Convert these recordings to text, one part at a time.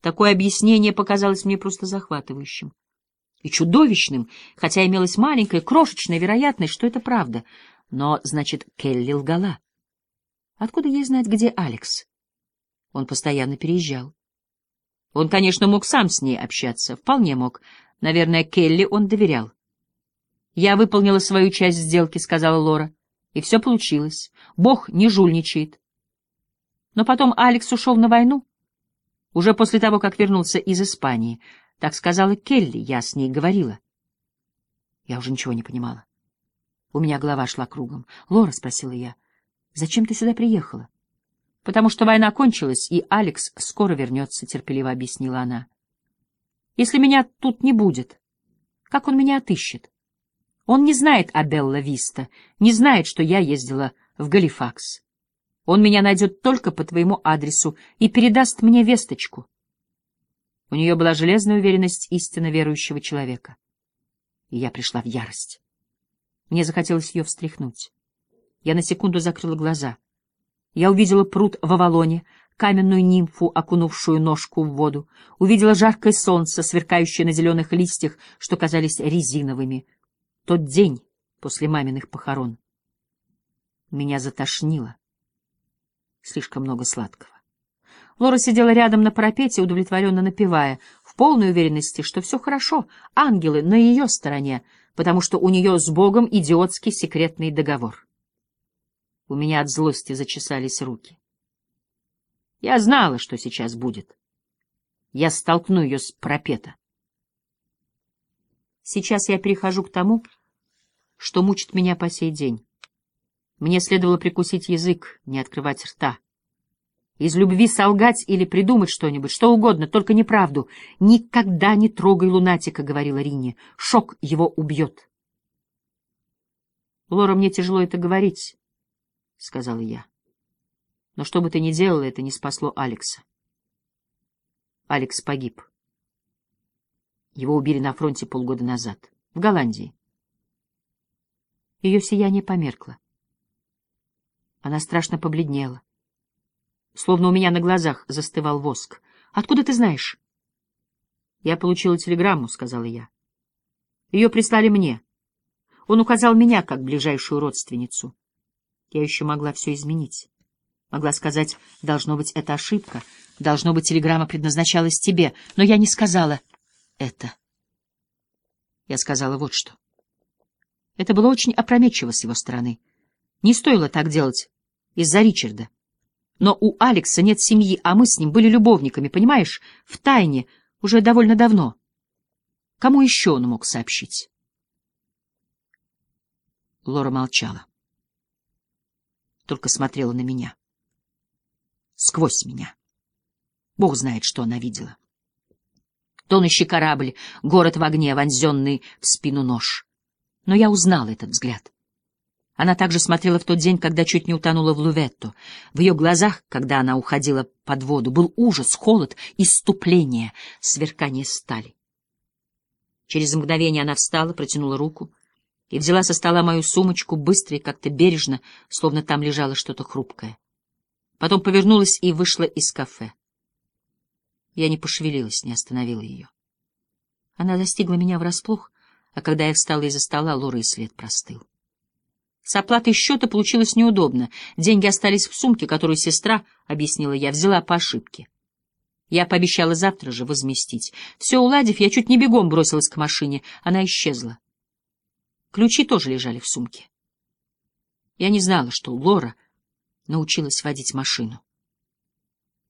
Такое объяснение показалось мне просто захватывающим и чудовищным, хотя имелась маленькая, крошечная вероятность, что это правда. Но, значит, Келли лгала. Откуда ей знать, где Алекс? Он постоянно переезжал. Он, конечно, мог сам с ней общаться, вполне мог. Наверное, Келли он доверял. «Я выполнила свою часть сделки», — сказала Лора. «И все получилось. Бог не жульничает». Но потом Алекс ушел на войну, уже после того, как вернулся из Испании. Так сказала Келли, я с ней говорила. Я уже ничего не понимала. У меня голова шла кругом. «Лора», — спросила я, — «зачем ты сюда приехала?» «Потому что война кончилась, и Алекс скоро вернется», — терпеливо объяснила она. «Если меня тут не будет, как он меня отыщет? Он не знает о Белла Виста, не знает, что я ездила в Галифакс. Он меня найдет только по твоему адресу и передаст мне весточку». У нее была железная уверенность истинно верующего человека. И я пришла в ярость. Мне захотелось ее встряхнуть. Я на секунду закрыла глаза. Я увидела пруд в Авалоне, каменную нимфу, окунувшую ножку в воду, увидела жаркое солнце, сверкающее на зеленых листьях, что казались резиновыми. Тот день после маминых похорон. Меня затошнило. Слишком много сладкого. Лора сидела рядом на парапете, удовлетворенно напевая, в полной уверенности, что все хорошо, ангелы на ее стороне, потому что у нее с Богом идиотский секретный договор. У меня от злости зачесались руки. Я знала, что сейчас будет. Я столкну ее с парапета. Сейчас я перехожу к тому, что мучит меня по сей день. Мне следовало прикусить язык, не открывать рта. Из любви солгать или придумать что-нибудь, что угодно, только неправду. «Никогда не трогай лунатика», — говорила Рине. «Шок его убьет». «Лора, мне тяжело это говорить», — сказала я. «Но что бы ты ни делала, это не спасло Алекса». Алекс погиб. Его убили на фронте полгода назад, в Голландии. Ее сияние померкло. Она страшно побледнела словно у меня на глазах застывал воск. «Откуда ты знаешь?» «Я получила телеграмму», — сказала я. «Ее прислали мне. Он указал меня как ближайшую родственницу. Я еще могла все изменить. Могла сказать, должно быть, это ошибка, должно быть, телеграмма предназначалась тебе, но я не сказала это. Я сказала вот что. Это было очень опрометчиво с его стороны. Не стоило так делать из-за Ричарда. Но у Алекса нет семьи, а мы с ним были любовниками, понимаешь? В тайне, уже довольно давно. Кому еще он мог сообщить? Лора молчала. Только смотрела на меня. Сквозь меня. Бог знает, что она видела. Тонущий корабль, город в огне, вонзенный в спину нож. Но я узнала этот взгляд. Она также смотрела в тот день, когда чуть не утонула в Луветто. В ее глазах, когда она уходила под воду, был ужас, холод, иступление, сверкание стали. Через мгновение она встала, протянула руку и взяла со стола мою сумочку быстро и как-то бережно, словно там лежало что-то хрупкое. Потом повернулась и вышла из кафе. Я не пошевелилась, не остановила ее. Она застигла меня врасплох, а когда я встала из-за стола, Лора и след простыл. С оплатой счета получилось неудобно. Деньги остались в сумке, которую сестра, — объяснила я, — взяла по ошибке. Я пообещала завтра же возместить. Все уладив, я чуть не бегом бросилась к машине. Она исчезла. Ключи тоже лежали в сумке. Я не знала, что Лора научилась водить машину.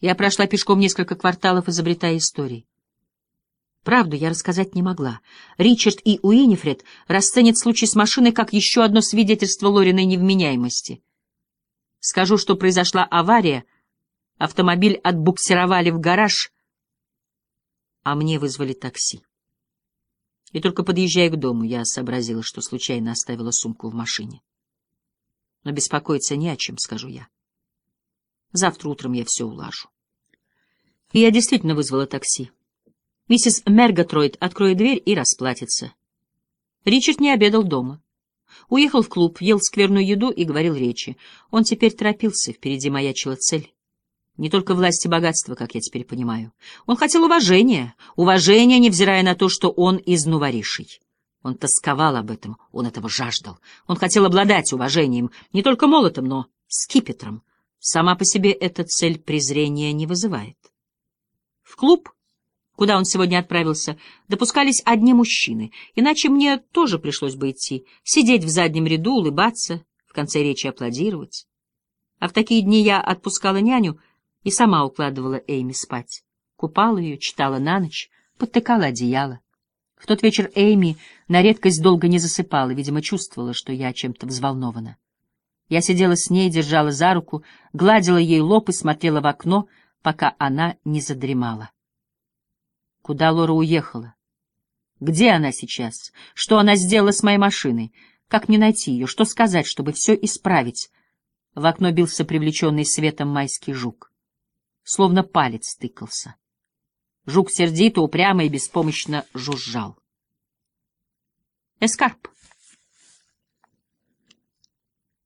Я прошла пешком несколько кварталов, изобретая истории. Правду я рассказать не могла. Ричард и Уинифред расценят случай с машиной как еще одно свидетельство Лориной невменяемости. Скажу, что произошла авария, автомобиль отбуксировали в гараж, а мне вызвали такси. И только подъезжая к дому, я сообразила, что случайно оставила сумку в машине. Но беспокоиться не о чем, скажу я. Завтра утром я все улажу. И я действительно вызвала такси. Миссис Мерготроид откроет дверь и расплатится. Ричард не обедал дома. Уехал в клуб, ел скверную еду и говорил речи. Он теперь торопился, впереди маячила цель. Не только власть и богатство, как я теперь понимаю. Он хотел уважения, уважения, невзирая на то, что он из Нуваришей. Он тосковал об этом, он этого жаждал. Он хотел обладать уважением, не только молотом, но скипетром. Сама по себе эта цель презрения не вызывает. В клуб, куда он сегодня отправился, допускались одни мужчины, иначе мне тоже пришлось бы идти, сидеть в заднем ряду, улыбаться, в конце речи аплодировать. А в такие дни я отпускала няню и сама укладывала Эйми спать. Купала ее, читала на ночь, подтыкала одеяло. В тот вечер Эйми на редкость долго не засыпала, видимо, чувствовала, что я чем-то взволнована. Я сидела с ней, держала за руку, гладила ей лоб и смотрела в окно, пока она не задремала. Куда Лора уехала? Где она сейчас? Что она сделала с моей машиной? Как мне найти ее? Что сказать, чтобы все исправить? В окно бился привлеченный светом майский жук. Словно палец тыкался. Жук сердито, упрямо и беспомощно жужжал. Эскарп.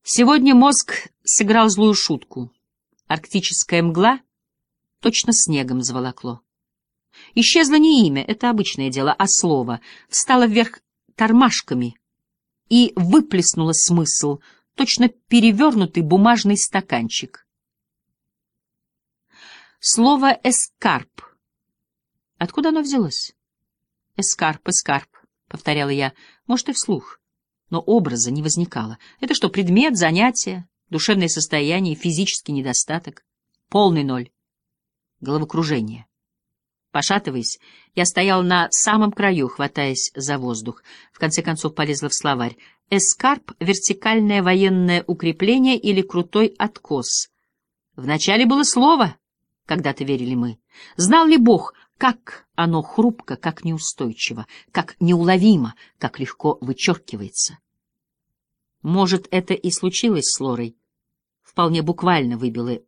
Сегодня мозг сыграл злую шутку. Арктическая мгла точно снегом заволокло. Исчезло не имя, это обычное дело, а слово, встало вверх тормашками и выплеснуло смысл, точно перевернутый бумажный стаканчик. Слово «эскарп». Откуда оно взялось? «Эскарп, эскарп», — повторяла я, может, и вслух но образа не возникало. Это что, предмет, занятие, душевное состояние, физический недостаток? Полный ноль. Головокружение. Пошатываясь, я стоял на самом краю, хватаясь за воздух. В конце концов полезла в словарь. Эскарп — вертикальное военное укрепление или крутой откос. Вначале было слово, когда-то верили мы. Знал ли Бог, как оно хрупко, как неустойчиво, как неуловимо, как легко вычеркивается. Может, это и случилось с Лорой. Вполне буквально выбило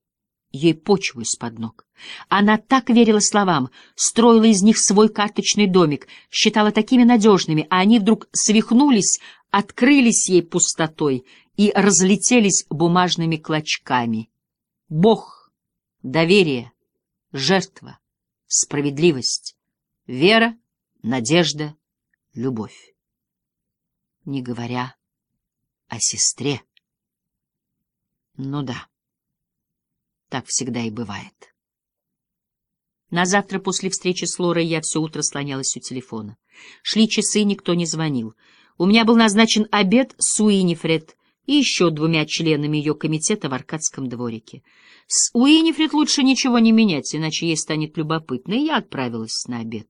ей почву из-под ног. Она так верила словам, строила из них свой карточный домик, считала такими надежными, а они вдруг свихнулись, открылись ей пустотой и разлетелись бумажными клочками. Бог, доверие, жертва справедливость, вера, надежда, любовь. Не говоря о сестре. Ну да, так всегда и бывает. На завтра после встречи с Лорой я все утро слонялась у телефона. Шли часы, никто не звонил. У меня был назначен обед с Уинифред и еще двумя членами ее комитета в Аркадском дворике. С Уинифред лучше ничего не менять, иначе ей станет любопытно, и я отправилась на обед.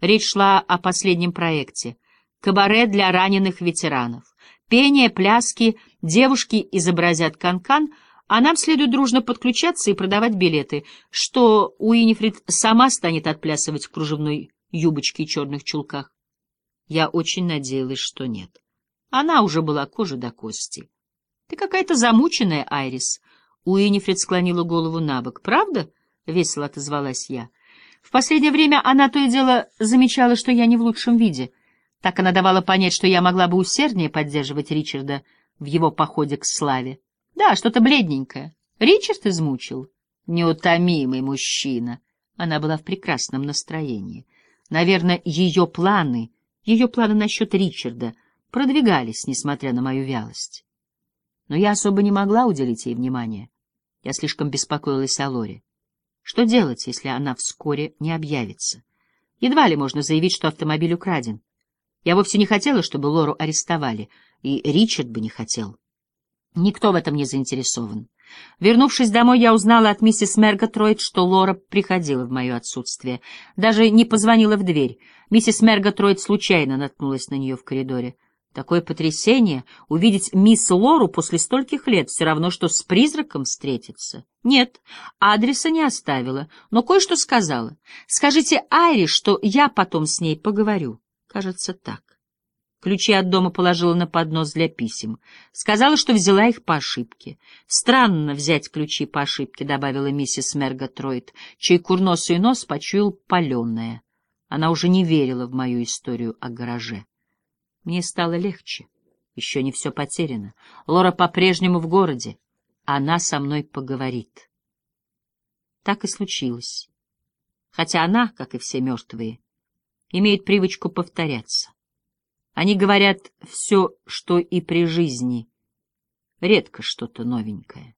Речь шла о последнем проекте — кабаре для раненых ветеранов. Пение, пляски, девушки изобразят канкан, -кан, а нам следует дружно подключаться и продавать билеты, что Уинифред сама станет отплясывать в кружевной юбочке и черных чулках. Я очень надеялась, что нет. Она уже была кожа до кости. — Ты какая-то замученная, Айрис. Уинифред склонила голову на бок. — Правда? — весело отозвалась я. В последнее время она то и дело замечала, что я не в лучшем виде. Так она давала понять, что я могла бы усерднее поддерживать Ричарда в его походе к славе. Да, что-то бледненькое. Ричард измучил. Неутомимый мужчина. Она была в прекрасном настроении. Наверное, ее планы, ее планы насчет Ричарда — продвигались, несмотря на мою вялость. Но я особо не могла уделить ей внимания. Я слишком беспокоилась о Лоре. Что делать, если она вскоре не объявится? Едва ли можно заявить, что автомобиль украден. Я вовсе не хотела, чтобы Лору арестовали, и Ричард бы не хотел. Никто в этом не заинтересован. Вернувшись домой, я узнала от миссис Мерготроид, что Лора приходила в мое отсутствие. Даже не позвонила в дверь. Миссис Мерготроид случайно наткнулась на нее в коридоре. Такое потрясение — увидеть мисс Лору после стольких лет, все равно, что с призраком встретиться. Нет, адреса не оставила, но кое-что сказала. Скажите Айри, что я потом с ней поговорю. Кажется, так. Ключи от дома положила на поднос для писем. Сказала, что взяла их по ошибке. Странно взять ключи по ошибке, добавила миссис Мерготроид, чей курносый нос почуял паленое. Она уже не верила в мою историю о гараже. Мне стало легче. Еще не все потеряно. Лора по-прежнему в городе. Она со мной поговорит. Так и случилось. Хотя она, как и все мертвые, имеет привычку повторяться. Они говорят все, что и при жизни, редко что-то новенькое.